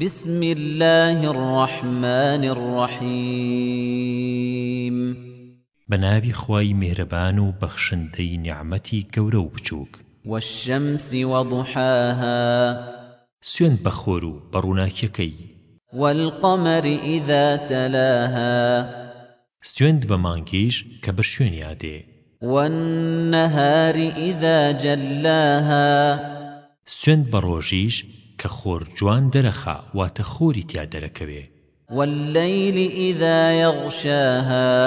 بسم الله الرحمن الرحيم بنابي خواي مهربان وبخشنتي نعمتي كورو بچوك والشمس وضحاها سوين بخورو بروناكيكي والقمر إذا تلاها سوين بمانكيش كبرشون يادي والنهار إذا جلاها سوين بروجيش کە خۆر جوان دەرەخا واتە خۆری تیا دەرەکەوێ واللەیلی ئیدا یەغشاها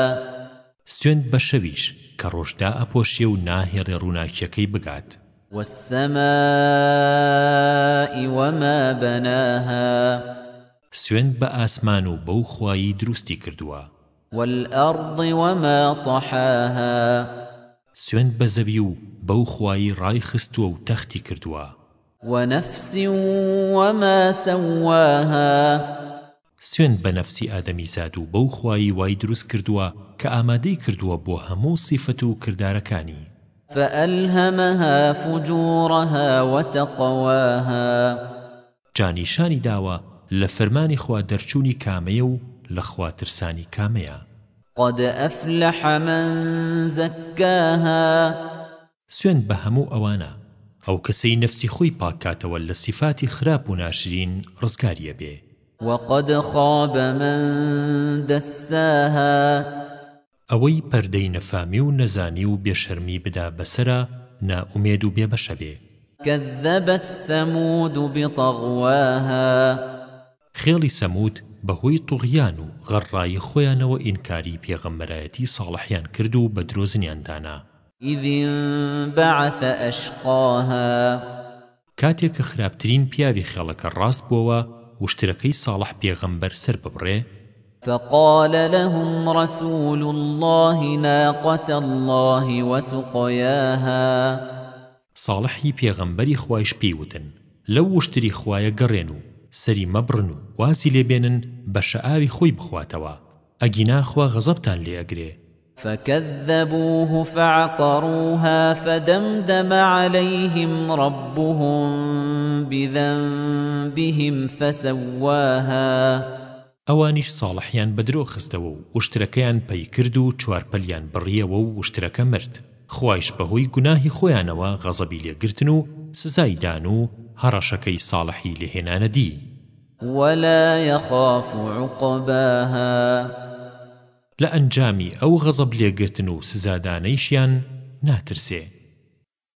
سوێند بە شەویش کە ڕۆژدا ئەپۆشیە و ناهێڕێ ڕووناکیەکەی بگات والسماء وما بناها سوێند بە ئاسمان و بەو خوایی دروستی کردووە والأرض وما طحاها سوێند بە زەوی و بەو خوایی ڕای خستووە و تەختی کردووە ونفس وما سواها سوێن بە نەفسی ئادەمی زاد و بەو خوایی وای دروست کردووە کە ئامادەی کردووە بۆ هەموو سیفەت و کردارەکانی فألهمها فجورها وتقواها جانیشانی داوە لە فەرمانی خوا دەرچوونی کامەیە و لە خوا ترسانی کامەیە قد أفلح من زكاها سوێن بە هەموو ئەوانە ئەو کەسەی نەفسی خۆی پاکاتەوە لە سیفاتی خراپ و ناشرین ڕزگاریە بێ وقد خاب من دساها ئەوەی پەردەی نەفامی و نەزانی و بێشەرمی بدا بەسرە ناومێد و بێبەشە بێ كذبت ثمود بطغواها خێڵی سەموت بەهۆی توغیان و غەڕایی خۆیانەوە ئینکاری پێغەمبەرایەتی ساڵحیان کرد و بە درۆزنیاندانا إذ انبعث أشقاها کاتێک کە خراپترین پیاوی خەڵەکە ڕاست بووەوە وشترەکەی ساڵح پێغەمبەر سەر ببڕێ فقال لهم رسول الله ناقة الله وسقياها صالحي پیغمبري خوايش بيوتن لو وشتري خوايا قرينو سري مبرنو واسي لبينن بشعاري خوي بخواتوا اگينا خوا غضبتان لي اگري فكذبوه فعقروها فدمدم عليهم ربهم بذنبهم فسواها ئەوانیش ساڵحیان بەدرۆ خستەوە و وشترەکەیان پەی کرد و چوارپەلیان بڕیەوە و وشترەکە مرد خوایش بەهۆی گوناهی خۆیانەوە غەزەبی لێگرتن و سزایدان و هەڕەشەکەی ساڵحی لێهێنانە دی ولا يخاف عقباها لە ئەنجامی ئەو غەزەب لێگرتن و سزادانەیشیان ناترسێ